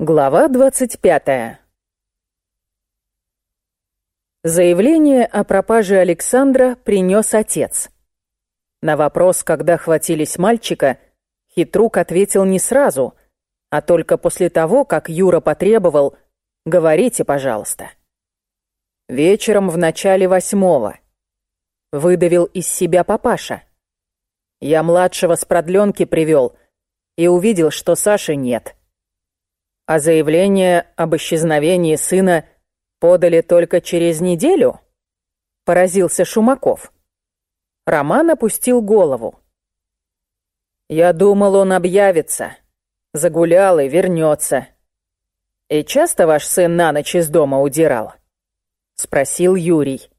Глава двадцать пятая. Заявление о пропаже Александра принес отец. На вопрос, когда хватились мальчика, хитрук ответил не сразу, а только после того, как Юра потребовал «Говорите, пожалуйста». Вечером в начале восьмого. Выдавил из себя папаша. Я младшего с продленки привел и увидел, что Саши нет. А заявление об исчезновении сына подали только через неделю? Поразился Шумаков. Роман опустил голову. Я думал, он объявится. Загулял и вернется. И часто ваш сын на ночь из дома удирал? Спросил Юрий.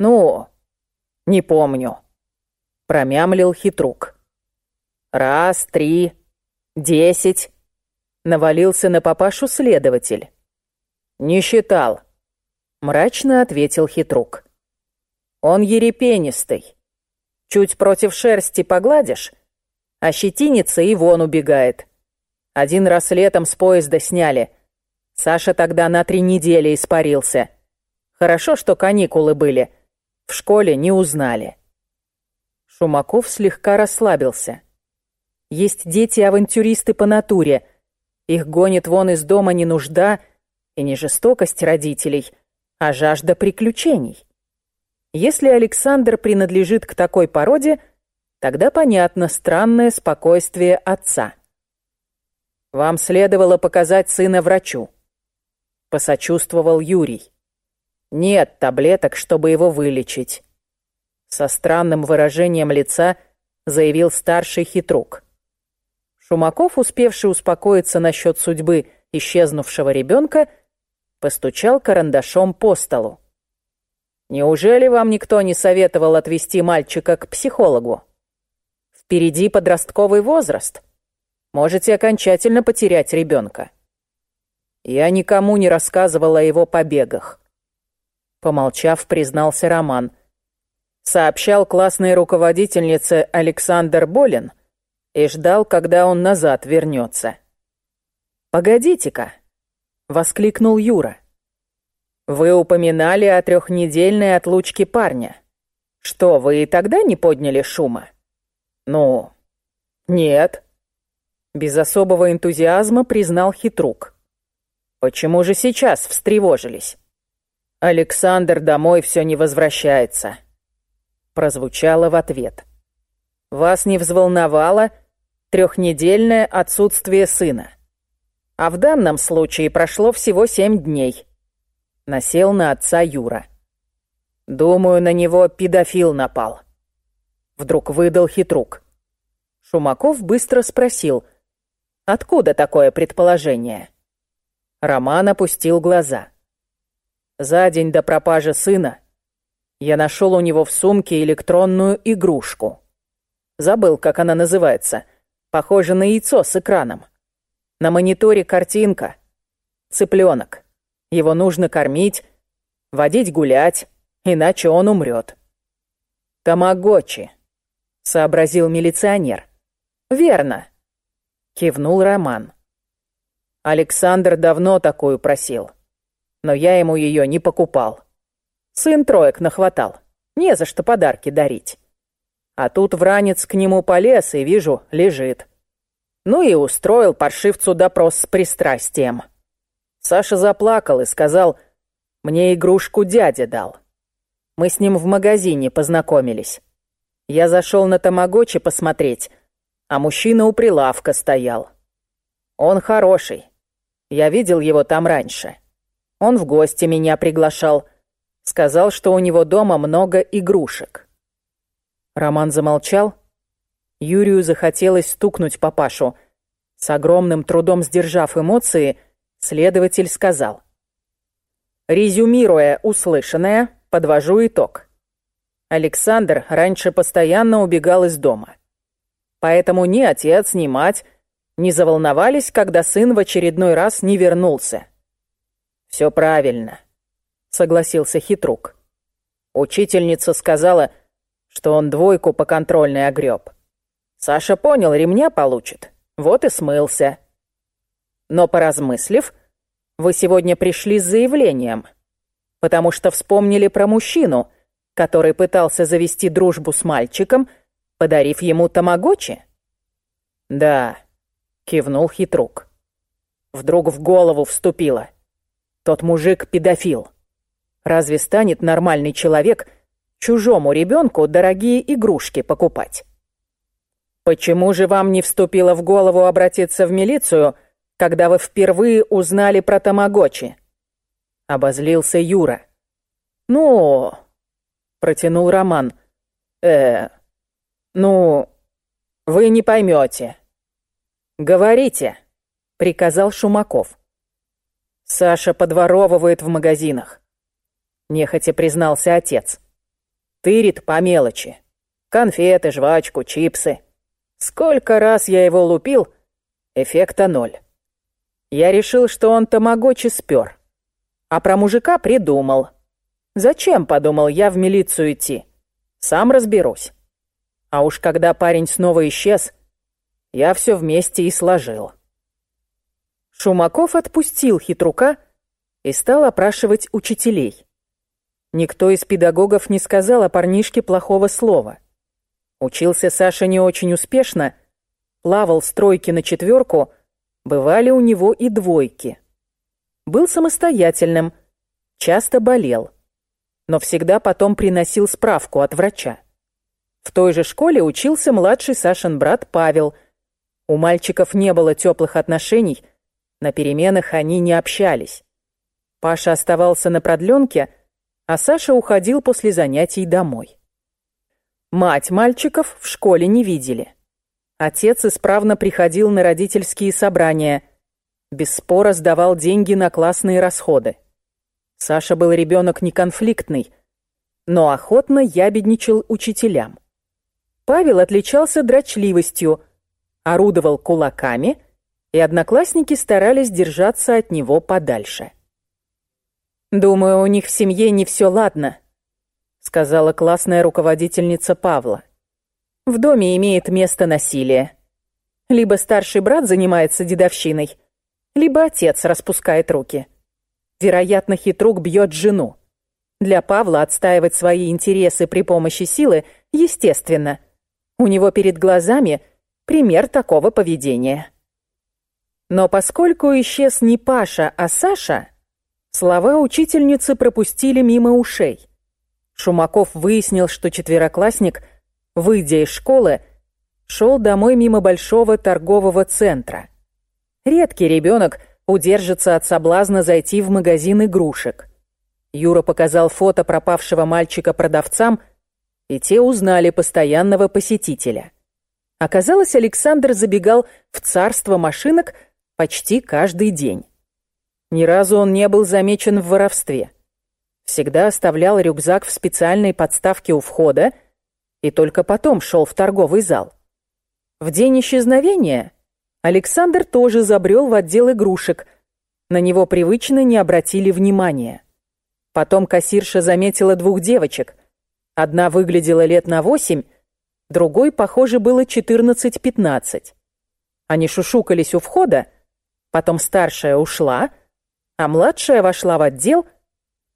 Ну, не помню. Промямлил хитрук. Раз, три, десять. Навалился на папашу следователь. «Не считал», — мрачно ответил хитрук. «Он ерепенистый. Чуть против шерсти погладишь, а щетинится и вон убегает. Один раз летом с поезда сняли. Саша тогда на три недели испарился. Хорошо, что каникулы были. В школе не узнали». Шумаков слегка расслабился. Есть дети-авантюристы по натуре — их гонит вон из дома не нужда и не жестокость родителей, а жажда приключений. Если Александр принадлежит к такой породе, тогда понятно странное спокойствие отца. «Вам следовало показать сына врачу», — посочувствовал Юрий. «Нет таблеток, чтобы его вылечить», — со странным выражением лица заявил старший хитрук. Шумаков, успевший успокоиться насчет судьбы исчезнувшего ребенка, постучал карандашом по столу. «Неужели вам никто не советовал отвезти мальчика к психологу? Впереди подростковый возраст. Можете окончательно потерять ребенка». Я никому не рассказывал о его побегах. Помолчав, признался Роман. Сообщал классной руководительнице Александр Болин — и ждал, когда он назад вернется. «Погодите-ка!» — воскликнул Юра. «Вы упоминали о трехнедельной отлучке парня. Что, вы и тогда не подняли шума?» «Ну, нет». Без особого энтузиазма признал хитрук. «Почему же сейчас встревожились?» «Александр домой все не возвращается», — прозвучало в ответ. «Вас не взволновало, трехнедельное отсутствие сына. А в данном случае прошло всего семь дней. Насел на отца Юра. Думаю, на него педофил напал. Вдруг выдал хитрук. Шумаков быстро спросил, откуда такое предположение? Роман опустил глаза. За день до пропажи сына я нашел у него в сумке электронную игрушку. Забыл, как она называется — Похоже на яйцо с экраном. На мониторе картинка. Цыпленок. Его нужно кормить, водить гулять, иначе он умрет. «Тамагочи», — сообразил милиционер. «Верно», — кивнул Роман. Александр давно такую просил, но я ему ее не покупал. Сын троек нахватал, не за что подарки дарить. А тут вранец к нему полез и, вижу, лежит. Ну и устроил паршивцу допрос с пристрастием. Саша заплакал и сказал, мне игрушку дядя дал. Мы с ним в магазине познакомились. Я зашел на тамагочи посмотреть, а мужчина у прилавка стоял. Он хороший. Я видел его там раньше. Он в гости меня приглашал. Сказал, что у него дома много игрушек. Роман замолчал. Юрию захотелось стукнуть папашу. С огромным трудом сдержав эмоции, следователь сказал. Резюмируя услышанное, подвожу итог. Александр раньше постоянно убегал из дома. Поэтому ни отец, ни мать не заволновались, когда сын в очередной раз не вернулся. «Все правильно», — согласился хитрук. Учительница сказала, что он двойку по контрольной огреб. Саша понял, ремня получит. Вот и смылся. Но поразмыслив, вы сегодня пришли с заявлением, потому что вспомнили про мужчину, который пытался завести дружбу с мальчиком, подарив ему тамагочи? Да, кивнул хитрук. Вдруг в голову вступило. Тот мужик педофил. Разве станет нормальный человек чужому ребенку дорогие игрушки покупать? Почему же вам не вступило в голову обратиться в милицию, когда вы впервые узнали про Тамагочи?» Обозлился Юра. «Ну...» — протянул Роман. «Э... Ну... Вы не поймете». «Говорите», — приказал Шумаков. «Саша подворовывает в магазинах», — нехотя признался отец. «Тырит по мелочи. Конфеты, жвачку, чипсы. Сколько раз я его лупил, эффекта ноль. Я решил, что он тамагочи спер. А про мужика придумал. Зачем, подумал я, в милицию идти? Сам разберусь. А уж когда парень снова исчез, я все вместе и сложил. Шумаков отпустил хитрука и стал опрашивать учителей. Никто из педагогов не сказал о парнишке плохого слова. Учился Саша не очень успешно, плавал с тройки на четверку, бывали у него и двойки. Был самостоятельным, часто болел, но всегда потом приносил справку от врача. В той же школе учился младший Сашин брат Павел. У мальчиков не было теплых отношений, на переменах они не общались. Паша оставался на продленке, а Саша уходил после занятий домой. Мать мальчиков в школе не видели. Отец исправно приходил на родительские собрания, без спора сдавал деньги на классные расходы. Саша был ребенок неконфликтный, но охотно ябедничал учителям. Павел отличался дрочливостью, орудовал кулаками, и одноклассники старались держаться от него подальше. «Думаю, у них в семье не все ладно», сказала классная руководительница Павла. В доме имеет место насилие. Либо старший брат занимается дедовщиной, либо отец распускает руки. Вероятно, хитрук бьет жену. Для Павла отстаивать свои интересы при помощи силы естественно. У него перед глазами пример такого поведения. Но поскольку исчез не Паша, а Саша, слова учительницы пропустили мимо ушей. Шумаков выяснил, что четвероклассник, выйдя из школы, шел домой мимо большого торгового центра. Редкий ребенок удержится от соблазна зайти в магазин игрушек. Юра показал фото пропавшего мальчика продавцам, и те узнали постоянного посетителя. Оказалось, Александр забегал в царство машинок почти каждый день. Ни разу он не был замечен в воровстве всегда оставлял рюкзак в специальной подставке у входа и только потом шел в торговый зал. В день исчезновения Александр тоже забрел в отдел игрушек. На него привычно не обратили внимания. Потом кассирша заметила двух девочек. Одна выглядела лет на восемь, другой, похоже, было 14-15. Они шушукались у входа, потом старшая ушла, а младшая вошла в отдел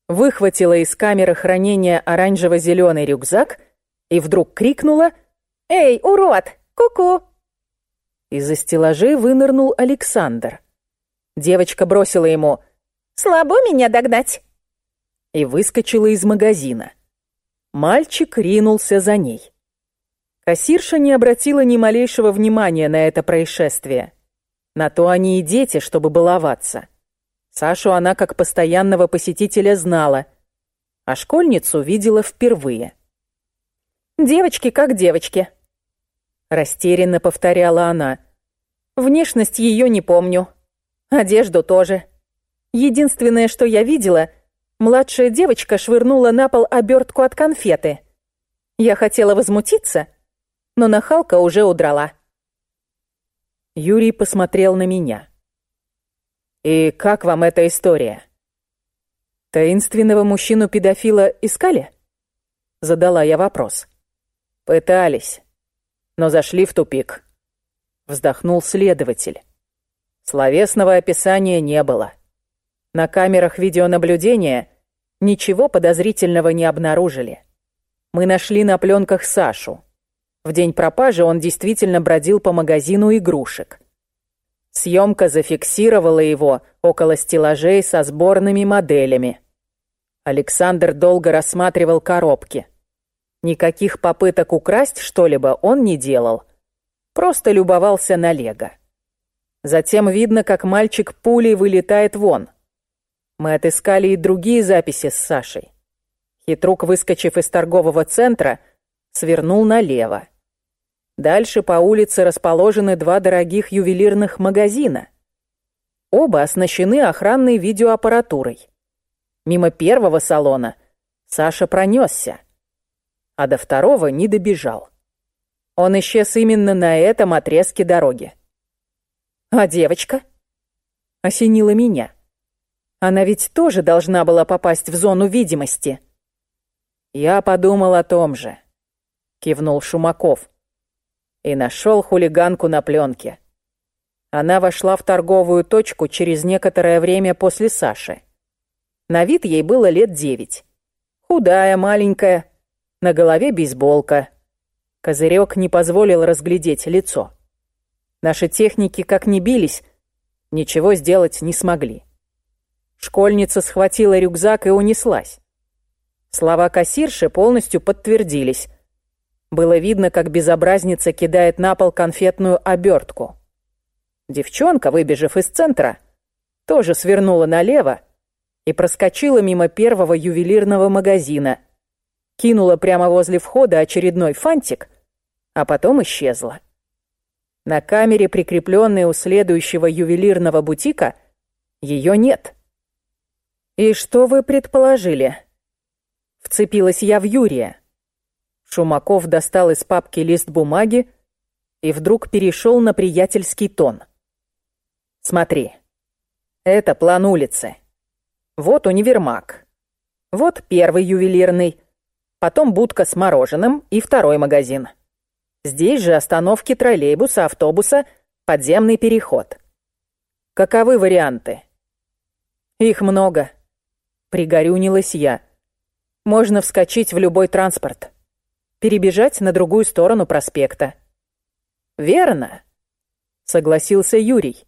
выхватила из камеры хранения оранжево-зеленый рюкзак и вдруг крикнула «Эй, урод! Ку-ку!» Из-за стеллажей вынырнул Александр. Девочка бросила ему «Слабо меня догнать!» и выскочила из магазина. Мальчик ринулся за ней. Кассирша не обратила ни малейшего внимания на это происшествие. На то они и дети, чтобы баловаться. Сашу она как постоянного посетителя знала, а школьницу видела впервые. «Девочки как девочки», — растерянно повторяла она. «Внешность ее не помню. Одежду тоже. Единственное, что я видела, младшая девочка швырнула на пол обертку от конфеты. Я хотела возмутиться, но нахалка уже удрала». Юрий посмотрел на меня. «И как вам эта история?» «Таинственного мужчину-педофила искали?» Задала я вопрос. «Пытались, но зашли в тупик», — вздохнул следователь. Словесного описания не было. На камерах видеонаблюдения ничего подозрительного не обнаружили. Мы нашли на пленках Сашу. В день пропажи он действительно бродил по магазину игрушек. Съемка зафиксировала его около стеллажей со сборными моделями. Александр долго рассматривал коробки. Никаких попыток украсть что-либо он не делал. Просто любовался на лего. Затем видно, как мальчик пулей вылетает вон. Мы отыскали и другие записи с Сашей. Хитрук, выскочив из торгового центра, свернул налево. Дальше по улице расположены два дорогих ювелирных магазина. Оба оснащены охранной видеоаппаратурой. Мимо первого салона Саша пронесся, а до второго не добежал. Он исчез именно на этом отрезке дороги. А девочка? Осенила меня. Она ведь тоже должна была попасть в зону видимости. Я подумал о том же, кивнул Шумаков. И нашел хулиганку на пленке. Она вошла в торговую точку через некоторое время после Саши. На вид ей было лет девять. Худая, маленькая, на голове бейсболка. Козырек не позволил разглядеть лицо. Наши техники как ни бились, ничего сделать не смогли. Школьница схватила рюкзак и унеслась. Слова кассирши полностью подтвердились. Было видно, как безобразница кидает на пол конфетную обертку. Девчонка, выбежав из центра, тоже свернула налево и проскочила мимо первого ювелирного магазина, кинула прямо возле входа очередной фантик, а потом исчезла. На камере, прикрепленной у следующего ювелирного бутика, ее нет. «И что вы предположили?» Вцепилась я в Юрия. Шумаков достал из папки лист бумаги и вдруг перешел на приятельский тон. «Смотри, это план улицы. Вот универмаг. Вот первый ювелирный, потом будка с мороженым и второй магазин. Здесь же остановки троллейбуса, автобуса, подземный переход. Каковы варианты? Их много. Пригорюнилась я. Можно вскочить в любой транспорт. Перебежать на другую сторону проспекта. Верно, согласился Юрий.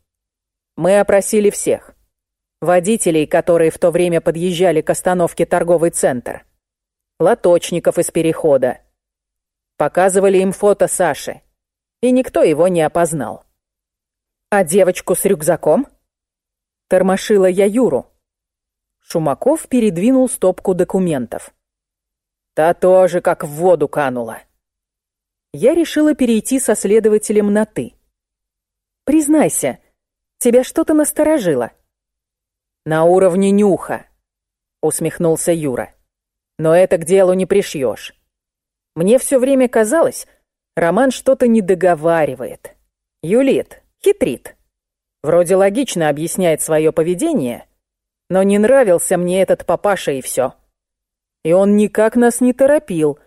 Мы опросили всех. Водителей, которые в то время подъезжали к остановке торговый центр. Лоточников из перехода Показывали им фото Саши, и никто его не опознал. «А девочку с рюкзаком?» Тормошила я Юру. Шумаков передвинул стопку документов. Та тоже как в воду канула. Я решила перейти со следователем на «ты». «Признайся, тебя что-то насторожило?» «На уровне нюха», — усмехнулся Юра. «Но это к делу не пришьешь. Мне все время казалось, Роман что-то не договаривает. Юлит, хитрит. Вроде логично объясняет свое поведение, но не нравился мне этот папаша и все. И он никак нас не торопил,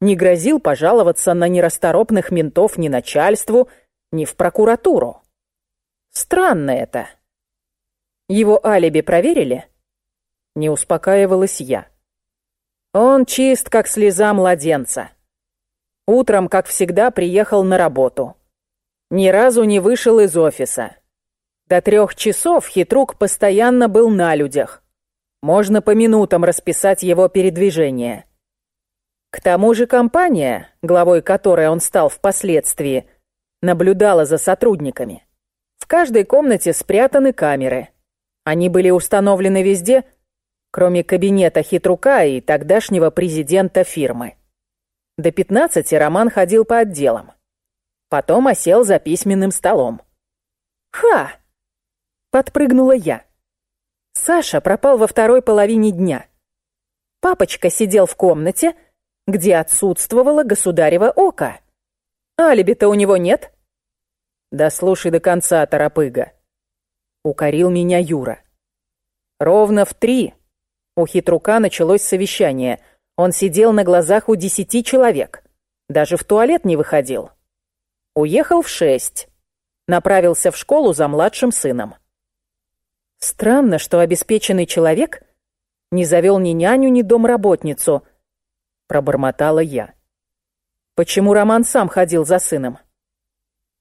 не грозил пожаловаться на нерасторопных ментов ни начальству, ни в прокуратуру. Странно это. Его алиби проверили? Не успокаивалась я. Он чист, как слеза младенца. Утром, как всегда, приехал на работу. Ни разу не вышел из офиса. До трех часов хитрук постоянно был на людях. Можно по минутам расписать его передвижение. К тому же компания, главой которой он стал впоследствии, наблюдала за сотрудниками. В каждой комнате спрятаны камеры. Они были установлены везде, кроме кабинета хитрука и тогдашнего президента фирмы. До пятнадцати Роман ходил по отделам. Потом осел за письменным столом. «Ха!» — подпрыгнула я. Саша пропал во второй половине дня. Папочка сидел в комнате, где отсутствовало государево око. Алиби-то у него нет. Да слушай до конца, торопыга. Укорил меня Юра. Ровно в три у хитрука началось совещание. Он сидел на глазах у десяти человек. Даже в туалет не выходил. Уехал в шесть. направился в школу за младшим сыном. Странно, что обеспеченный человек не завел ни няню, ни домработницу, пробормотала я. Почему Роман сам ходил за сыном?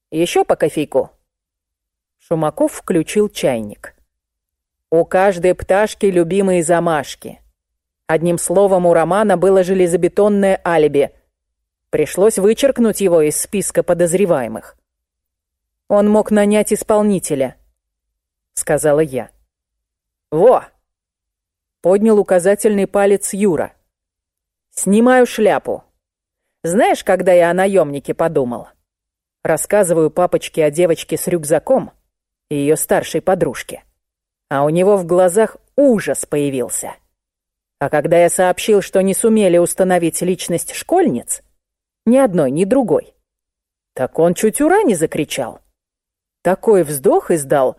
Еще по кофейку. Шумаков включил чайник. У каждой пташки любимые замашки. Одним словом, у Романа было железобетонное алиби. Пришлось вычеркнуть его из списка подозреваемых. Он мог нанять исполнителя, сказала я. Во! Поднял указательный палец Юра. Снимаю шляпу. Знаешь, когда я о наемнике подумал? Рассказываю папочке о девочке с рюкзаком и ее старшей подружке. А у него в глазах ужас появился. А когда я сообщил, что не сумели установить личность школьниц, ни одной, ни другой, так он чуть ура не закричал. Такой вздох издал,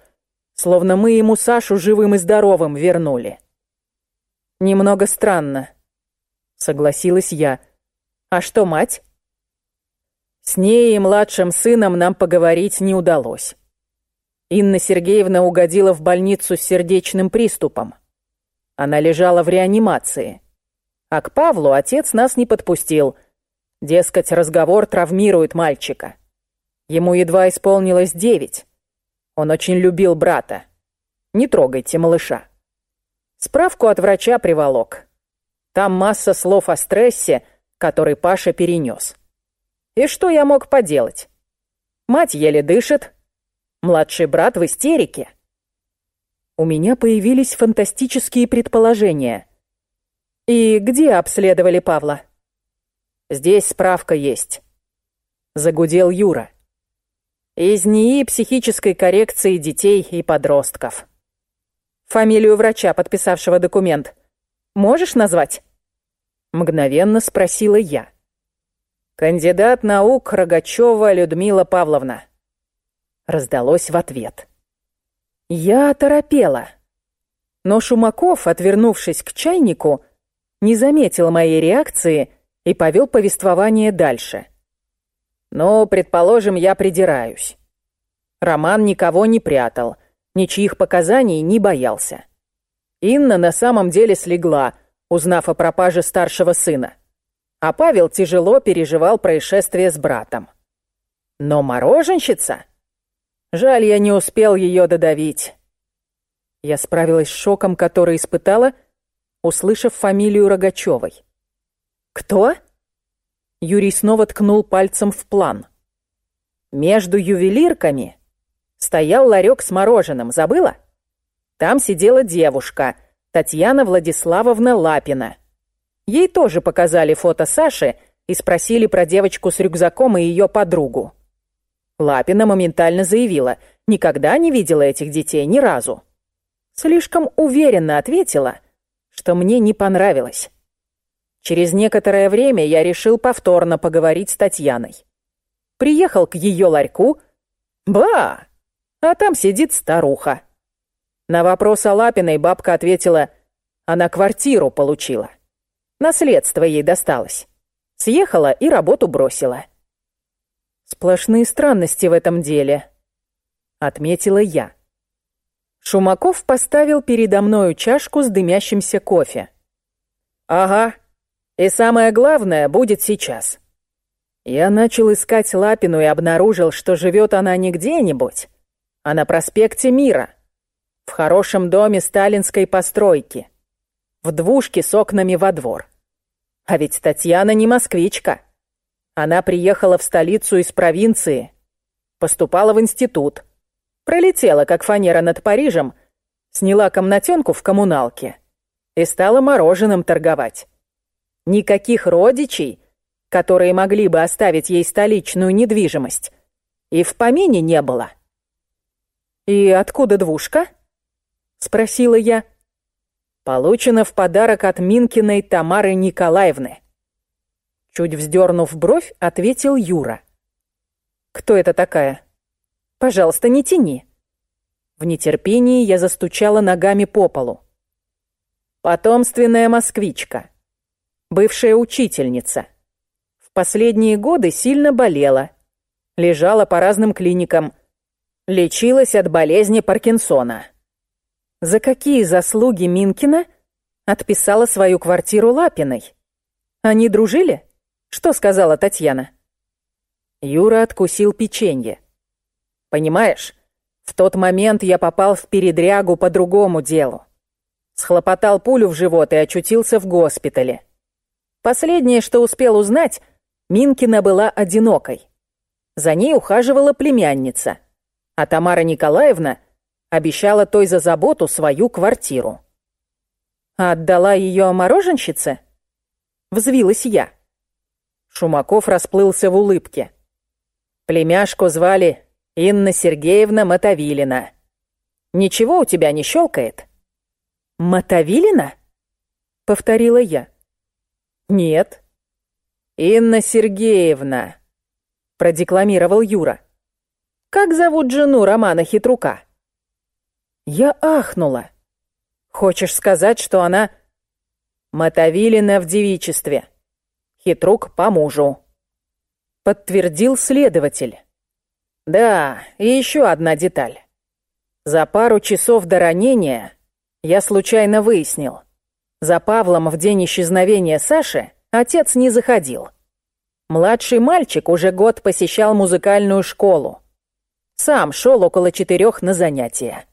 словно мы ему Сашу живым и здоровым вернули. Немного странно, согласилась я. А что мать? С ней и младшим сыном нам поговорить не удалось. Инна Сергеевна угодила в больницу с сердечным приступом. Она лежала в реанимации. А к Павлу отец нас не подпустил. Дескать, разговор травмирует мальчика. Ему едва исполнилось девять. Он очень любил брата. Не трогайте малыша. Справку от врача приволок. Там масса слов о стрессе, который Паша перенес. И что я мог поделать? Мать еле дышит. Младший брат в истерике. У меня появились фантастические предположения. И где обследовали Павла? Здесь справка есть. Загудел Юра. Из НИИ психической коррекции детей и подростков. Фамилию врача, подписавшего документ, можешь назвать? Мгновенно спросила я. Кандидат наук Рогачева Людмила Павловна. Раздалось в ответ. Я оторопела. Но Шумаков, отвернувшись к чайнику, не заметил моей реакции и повел повествование дальше. «Ну, предположим, я придираюсь. Роман никого не прятал, ничьих показаний не боялся. Инна на самом деле слегла, узнав о пропаже старшего сына. А Павел тяжело переживал происшествие с братом. Но мороженщица... Жаль, я не успел ее додавить. Я справилась с шоком, который испытала, услышав фамилию Рогачевой. «Кто?» Юрий снова ткнул пальцем в план. «Между ювелирками стоял ларек с мороженым, забыла? Там сидела девушка, Татьяна Владиславовна Лапина. Ей тоже показали фото Саши и спросили про девочку с рюкзаком и ее подругу. Лапина моментально заявила, никогда не видела этих детей ни разу. Слишком уверенно ответила, что мне не понравилось. Через некоторое время я решил повторно поговорить с Татьяной. Приехал к ее ларьку. Ба! А там сидит старуха. На вопрос о Лапиной бабка ответила, она квартиру получила. Наследство ей досталось. Съехала и работу бросила. Сплошные странности в этом деле, отметила я. Шумаков поставил передо мною чашку с дымящимся кофе. Ага. И самое главное будет сейчас. Я начал искать Лапину и обнаружил, что живет она не где-нибудь, а на проспекте Мира, в хорошем доме сталинской постройки, в двушке с окнами во двор. А ведь Татьяна не москвичка. Она приехала в столицу из провинции, поступала в институт, пролетела, как фанера над Парижем, сняла комнатенку в коммуналке и стала мороженым торговать. Никаких родичей, которые могли бы оставить ей столичную недвижимость, и в помине не было. «И откуда двушка?» — спросила я. «Получена в подарок от Минкиной Тамары Николаевны». Чуть вздернув бровь, ответил Юра. «Кто это такая? Пожалуйста, не тяни». В нетерпении я застучала ногами по полу. Потомственная москвичка. Бывшая учительница. В последние годы сильно болела. Лежала по разным клиникам. Лечилась от болезни Паркинсона. За какие заслуги Минкина отписала свою квартиру Лапиной? Они дружили? Что сказала Татьяна? Юра откусил печенье. Понимаешь, в тот момент я попал в передрягу по другому делу. Схлопотал пулю в живот и очутился в госпитале. Последнее, что успел узнать, Минкина была одинокой. За ней ухаживала племянница, а Тамара Николаевна обещала той за заботу свою квартиру. А отдала ее мороженщице? Взвилась я. Шумаков расплылся в улыбке. Племяшку звали Инна Сергеевна Мотовилина. Ничего у тебя не щелкает? Мотовилина? Повторила я. Нет. Инна Сергеевна, продекламировал Юра. Как зовут жену Романа Хитрука? Я ахнула. Хочешь сказать, что она Мотовилина в девичестве? Хитрук по мужу. Подтвердил следователь. Да, и еще одна деталь. За пару часов до ранения я случайно выяснил. За Павлом в день исчезновения Саши отец не заходил. Младший мальчик уже год посещал музыкальную школу. Сам шел около четырех на занятия.